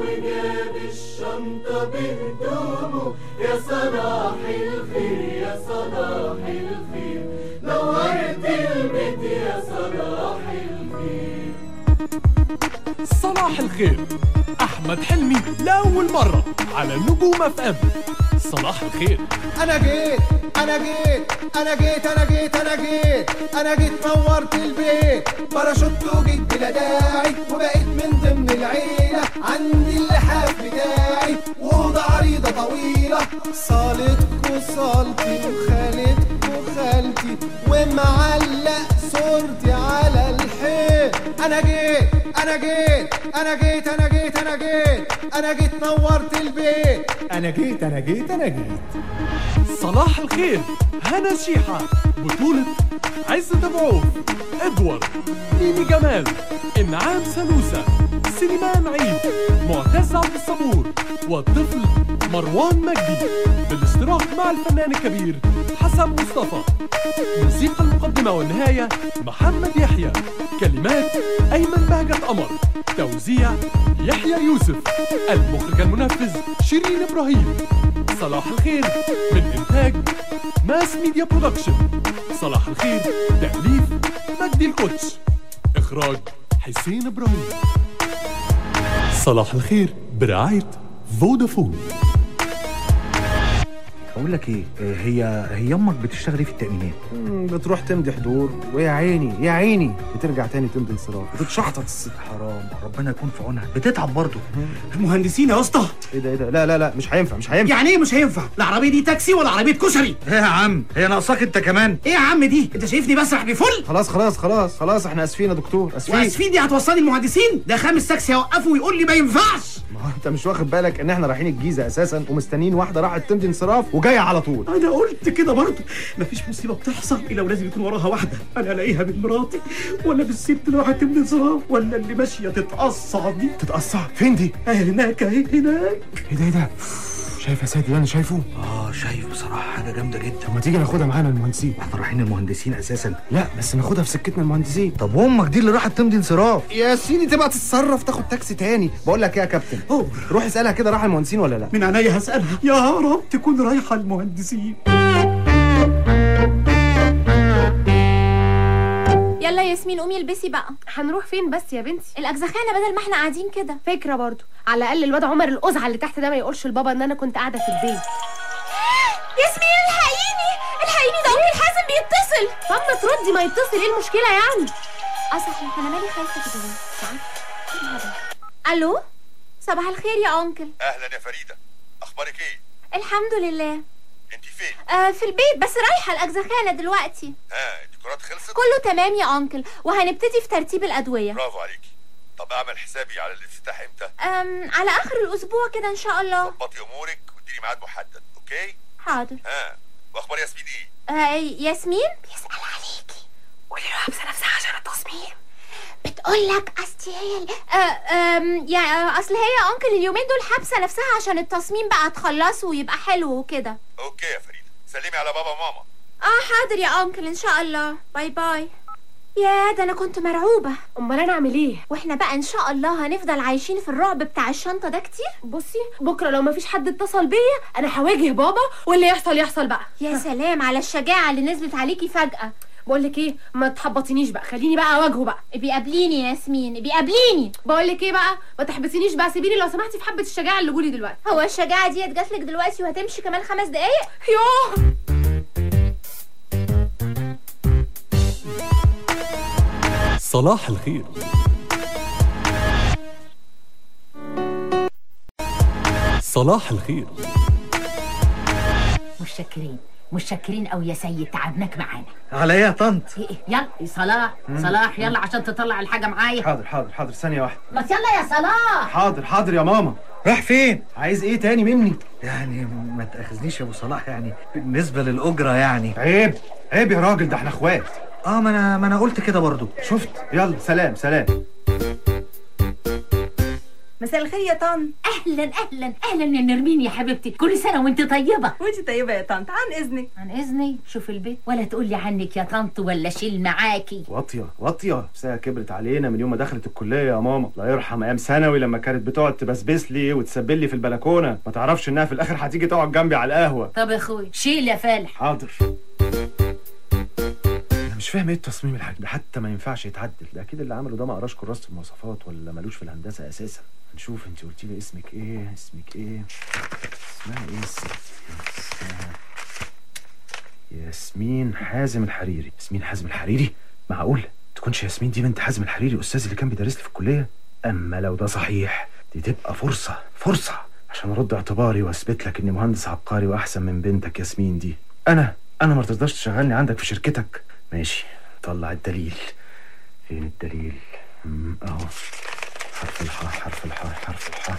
وجاب الشنطة بهدومه. يا صلاح الخير يا صلاح الخير صلاح الخير أحمد حلمي لأول مرة على نجوم أف إم. صلاح الخير. أنا جيت أنا جيت أنا جيت أنا جيت أنا جيت أنا جيت نورت البيت. باراشوت وجيت بلا داعي وبقيت من ضمن العيلة. عندي اللحاف بتاعي وأوضة عريضة طويلة. صالتك وصالتي وخالتك وخالتي ومعلق صورتي على أنا جيت أنا جيت أنا جيت أنا جيت أنا جيت أنا جيت نورت البيت. أنا جيت أنا جيت أنا جيت. صلاح الخير هنا شيحة. بطولة عزة أبو عوف إدوارد. ميمي جمال إنعام سلوسة سليمان عيد معتز عبد الصبور. والطفل مروان مجدي بالاشتراك مع الفنان الكبير حسن مصطفى. موسيقى المقدمة والنهاية محمد يحيى. كلمات أيمن بهجة قمر. توزيع يحيى يوسف. المخرج المنفذ شيرين إبراهيم. صلاح الخير من إنتاج Mass Media Production. صلاح الخير تأليف مجدي الكوتش إخراج حسين إبراهيم. صلاح الخير برعاية فودافون. أقول لك إيه آه، هي هي أمك بتشتغل إيه في التأمينات؟ بتروح تمضي حضور ويا عيني يا عيني بترجع تاني تمضي انصراف بتتشحطط. الست حرام ربنا يكون في عونها بتتعب برضه. المهندسين يا أسطى. إيه ده إيه ده لا لا لا مش هينفع مش هينفع. يعني إيه مش هينفع؟ العربية دي تاكسي ولا عربية كشري؟ إيه يا عم هي ناقصاك أنت كمان. إيه يا عم دي؟ أنت شايفني بسرح بفل؟ خلاص خلاص خلاص خلاص إحنا آسفين يا دكتور آسفين. وآسفين دي هتوصلني المهندسين؟ ده خامس تاكسي هيوقفه ويقول لي ما ينفعش. ما هو أنت مش واخد بالك إن إحنا رايحين الجيزة أساسا ومستنيين واحدة راحت تمضي انصراف وجايه على طول. أنا قلت كده برضه. مفيش مصيبة بتحصل إلا ولازم يكون وراها واحدة. أنا ألاقيها من مراتي. ولا بالست اللي راحت تمضي انصراف ولا اللي ماشية تتقصع دي. تتقصع فين دي؟ هناك اهي هناك. إيه ده إيه ده؟ شايف يا سيدي اللي أنا شايفه؟ آه شايف بصراحة حاجة جامدة جدا. طب ما تيجي ناخدها معانا المهندسين. إحنا رايحين المهندسين أساسا. لا بس ناخدها في سكتنا المهندسين. طب وأمك دي اللي راحت تمضي انصراف. يا سيدي تبقى تتصرف تاخد تاكسي تاني. بقول لك إيه يا كابتن. روح اسألها كده راح المهندسين ولا لا؟ من عينيا هسألها. يا رب تكون رايحة المهندسين. قومي البسي بقى. هنروح فين بس يا بنتي؟ الأجزخانة بدل ما إحنا قاعدين كده. فكرة برضو. على الأقل الواد عمر القزعه اللي تحت ده ما يقولش لبابا إن أنا كنت قاعدة في البيت. ياسمين الحقيني الحقيني ده انكل حازم بيتصل. طب ما تردي ما يتصل إيه المشكلة يعني؟ أه صحيح أنا مالي خايفة كده؟ ألو؟ صباح الخير يا أنكل. أهلا يا فريدة. أخبارك إيه؟ الحمد لله. انت فين؟ آه في البيت بس رايحة الأجزخانة دلوقتي. ها الديكورات خلصت؟ كله تمام يا uncle وهنبتدي في ترتيب الأدوية. برافو عليكي. طب أعمل حسابي على الافتتاح إمتى؟ أم على آخر الأسبوع كده إن شاء الله. ظبطي أمورك واديني ميعاد محدد okay؟ حاضر. ها وأخبار ياسمين إيه؟ آه ياسمين؟ بيسأل عليكي. قولي له حابسه نفسها عشان التصميم. بتقول لك أصل هي ال- آه يا أصل هي يا uncle اليومين دول حابسة نفسها عشان التصميم بقى تخلصه ويبقى حلو وكده. okay يا فريدة. سلمي على بابا وماما. آه حاضر يا uncle إن شاء الله. bye bye. يا ده أنا كنت مرعوبة. أمال أنا أعمل إيه؟ وإحنا بقى إن شاء الله هنفضل عايشين في الرعب بتاع الشنطة ده كتير. بصي بكرة لو ما فيش حد اتصل بيا أنا هواجه بابا واللي يحصل يحصل بقى. يا سلام على الشجاعة اللي نزلت عليكي فجأة. بقول لك إيه؟ ما تحبطينيش بقى خليني بقى أواجهه بقى. يبقى قابليني يا ياسمين يبقى قابليني. بقول لك إيه بقى؟ ما تحبطينيش بقى سيبيني لو سمحتي في حبة الشجاعة اللي جولي دلوقتي. هو الشجاعة ديت جاتلك دلوقتي وهتمشي كمان خمس دقايق؟ يوه! صلاح الخير. صلاح الخير. متشكرين. متشكرين قوي يا سيد. تعبناك معانا. على إيه يا طنط؟ إيه إيه، يلا يا صلاح. صلاح يلا عشان تطلع الحاجة معايا. حاضر حاضر حاضر. ثانية واحدة. بس يلا يا صلاح. حاضر حاضر يا ماما. راح فين؟ عايز إيه تاني مني؟ يعني ما تأخذنيش يا أبو صلاح يعني بالنسبة للأجرة يعني. عيب عيب يا راجل ده إحنا إخوات. آه ما أنا ما أنا قلت كده برضو. شفت؟ يلا سلام سلام. مساء الخير يا طنط. أهلا أهلا أهلا يا نرمين يا حبيبتي. كل سنة وأنت طيبة. وأنت طيبة يا طنط. عن إذنك. عن إذني؟ شوف البيت. ولا تقولي عنك يا طنط ولا شيل معاكي. واطية واطية. نفسها كبرت علينا من يوم ما دخلت الكلية يا ماما. الله يرحم أيام ثانوي لما كانت بتقعد تبسبس لي وتسبل لي في البلكونة. ما تعرفش إنها في الآخر هتيجي تقعد جنبي على القهوة. طب يا أخوي شيل يا فالح. حاضر. مش فاهم إيه التصميم الحاج ده؟ حتى ما ينفعش يتعدل ده أكيد اللي عمله ده ما قراش كراسة المواصفات ولا ملوش في الهندسة أساسا. هنشوف انت قلتي لي اسمك إيه اسمك إيه؟ اسمها إيه الست اسمها ياسمين حازم الحريري. ياسمين حازم الحريري؟ معقول؟ تكونش ياسمين دي بنت حازم الحريري الاستاذ اللي كان بيدرس لي في الكلية؟ أما لو ده صحيح دي تبقى فرصة فرصة عشان أرد اعتباري وأثبت لك إني مهندس عبقري وأحسن من بنتك ياسمين دي. أنا أنا ما تقدرش تشغلني عندك في شركتك. ماشي. طلع الدليل. فين الدليل؟ اهو. حرف الحاء حرف الحاء حرف الحاء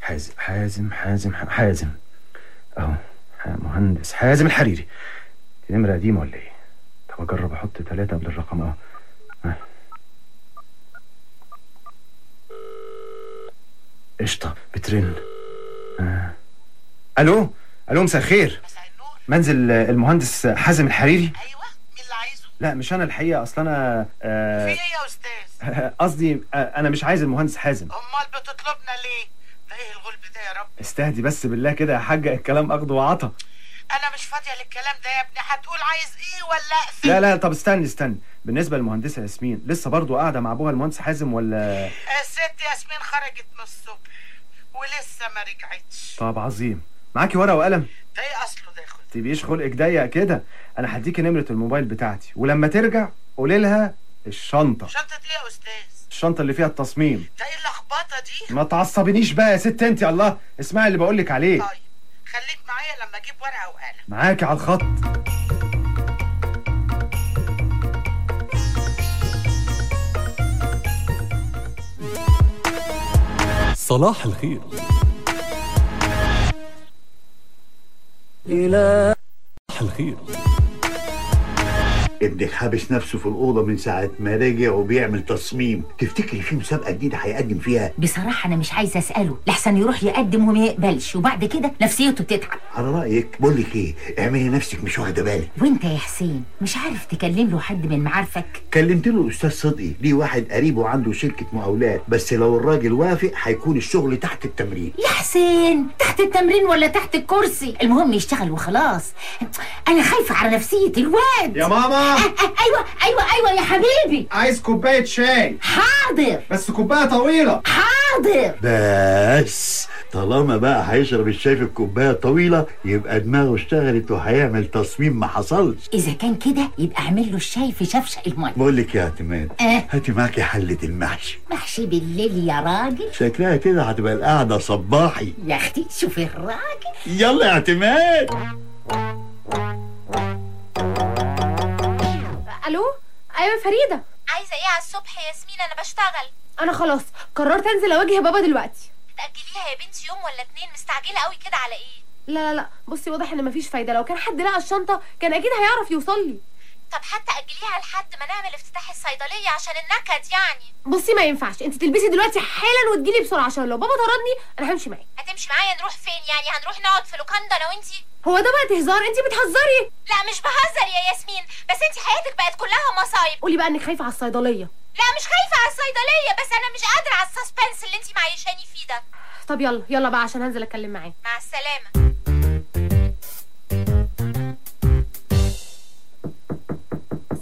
حازم حازم حازم حازم. اهو. مهندس. حازم الحريري. دي نمرة قديمة ولا إيه؟ طب اجرب أحط ثلاثة قبل الرقم. اهو. قشطة. بترن. آه. ألو؟ ألو مساء الخير. منزل آه، المهندس حازم الحريري؟ أيوه. لا مش أنا الحقيقة أصل أنا آه، في إيه يا أستاذ؟ قصدي آه، أنا مش عايز المهندس حازم. أمال بتطلبنا ليه؟ ده إيه الغلب ده يا رب؟ استهدي بس بالله كده يا حاجة الكلام أخده وعطا. أنا مش فاضية للكلام ده يا ابني هتقول عايز إيه ولا اقفل لا لا طب استني استني. بالنسبة للمهندسة ياسمين لسه برضو قاعدة مع أبوها المهندس حازم ولا؟ الست ياسمين خرجت من الصبح ولسه ما رجعتش. طب عظيم. معاكي ورقة وقلم؟ ده إيه أصله ده؟ تبقيش خلقك ضيق كده. أنا هديكي نمرة الموبايل بتاعتي. ولما ترجع قولي لها الشنطة. شنطة إيه يا أستاذ؟ الشنطة اللي فيها التصميم. ده إيه اللخبطة دي؟ ما تعصبنيش بقى يا ست انت الله. اسمعي اللي بقولك عليه. طيب خليك معايا لما أجيب ورقة وقلم. معاكي على الخط. صلاح الخير. إلى الخير. ابنك حابس نفسه في الأوضة من ساعة ما رجع وبيعمل تصميم. تفتكري في مسابقة جديدة هيقدم فيها؟ بصراحة أنا مش عايزة أسأله. لحسن يروح يقدم وما يقبلش وبعد كده نفسيته تتعب على رأيك بقول لك إيه؟ اعملي نفسك مش واخدة بالك. وأنت يا حسين مش عارف تكلم له حد من معارفك؟ كلمت له الأستاذ صدقي. ليه واحد قريبه عنده شركة مقاولات بس لو الراجل وافق هيكون الشغل تحت التمرين. يا حسين تحت التمرين ولا تحت الكرسي؟ المهم يشتغل وخلاص. أنا خايفة على نفسية الواد. يا ماما! أيوه أيوه أيوه يا حبيبي. عايز كوباية شاي حاضر. بس كوباية طويلة. حاضر. بس طالما بقى هيشرب الشاي في الكوباية طويلة يبقى دماغه اشتغلت وهيعمل تصميم ما حصلش. إذا كان كده يبقى اعمل له الشاي في شفشق المية. بقول لك يا اعتماد آه هاتي معاكي حلة المحشي. محشي بالليل يا راجل. شكلها كده هتبقى القعدة صباحي. يا أختي شوف الراجل. يلا يا اعتماد. ألو؟ أيوه فريدة. عايزة إيه على الصبح يا ياسمين؟ أنا بشتغل. أنا خلاص قررت أنزل أواجه بابا دلوقتي. تأجليها يا بنتي يوم ولا اتنين؟ مستعجلة قوي كده على إيه؟ لا لا لا. بصي واضح إن مفيش فايدة. لو كان حد لقى الشنطة كان أكيد هيعرف يوصل لي. طب حتى اجليها لحد ما نعمل افتتاح الصيدلية عشان النكد يعني. بصي ما ينفعش. انت تلبسي دلوقتي حالا وتجيلي بسرعة عشان لو بابا طردني أنا همشي معاك هتمشي معايا؟ نروح فين يعني؟ هنروح نقعد في لوكاندا أنا وإنتي؟ هو ده بقى هزار انت بتهزري. لا مش بهزر يا ياسمين. بس انتي حياتك بقت كلها مصايب. قولي بقى إنك خايفة على الصيدلية. لا مش خايفة على الصيدلية بس أنا مش قادرة على السسبنس اللي انتي معيشاني فيه ده. طب يلا يلا بقى عشان هنزل أتكلم معاه مع السلامة.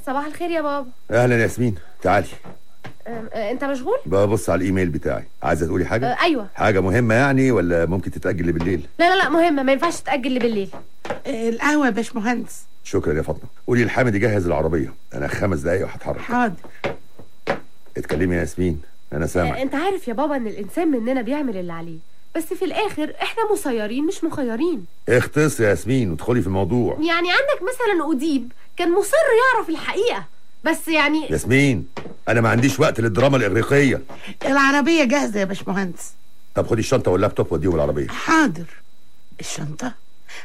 صباح الخير يا بابا. أهلا ياسمين. تعالي. أه، أنت مشغول؟ ببص على الإيميل بتاعي. عايزة تقولي حاجة؟ أه، أيوه. حاجة مهمة يعني ولا ممكن تتأجل بالليل؟ لا لا لا مهمة. ما ينفعش تاجل لي بالليل. القهوة يا باشمهندس. شكرا يا فاطمة. قولي لحامد يجهز العربية. أنا خمس دقايق وهتحرك. حاضر. اتكلمي يا ياسمين. أنا أه، سامع أنت عارف يا بابا إن الإنسان مننا بيعمل اللي عليه. بس في الآخر إحنا مسيرين مش مخيرين. اختص يا ياسمين وادخلي في الموضوع. يعني عندك مثلا أديب كان مصر يعرف الحقيقة. بس يعني ياسمين أنا ما عنديش وقت للدراما الإغريقية. العربية جاهزة يا باشمهندس. طب خدي الشنطة واللابتوب وديهم العربية. حاضر. الشنطة؟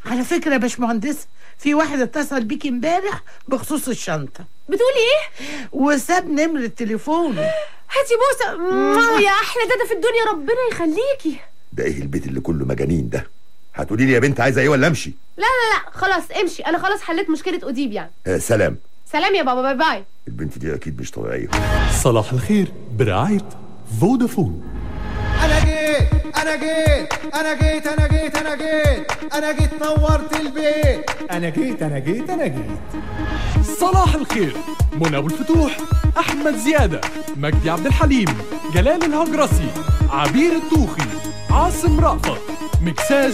على فكرة يا باشمهندسه في واحد اتصل بيك امبارح بخصوص الشنطة. بتقولي إيه؟ وساب نمره تليفونه هاتي بوسة. مم، يا أحلى دادا في الدنيا ربنا يخليكي. ده إيه البيت اللي كله مجانين ده؟ هتقولي لي يا بنت عايزة إيه ولا امشي؟ لا لا لا خلاص امشي. أنا خلاص حليت مشكلة اديب يعني. آه سلام. سلام يا بابا bye bye. البنت دي أكيد مش طبيعية. صلاح الخير برعاية فودافون. أنا جيت أنا جيت أنا جيت أنا جيت أنا جيت أنا جيت نورت البيت. أنا جيت أنا جيت أنا جيت. صلاح الخير منى أبو الفتوح أحمد زيادة مجدي عبد الحليم جلال الهجرسي عبير الطوخي عاصم رأفت مكساج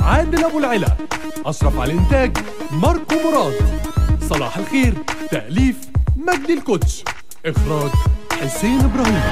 عادل أبو العلا أشرف على الإنتاج ماركو مراد. صلاح الخير تأليف مجدي الكوتش إخراج حسين إبراهيم.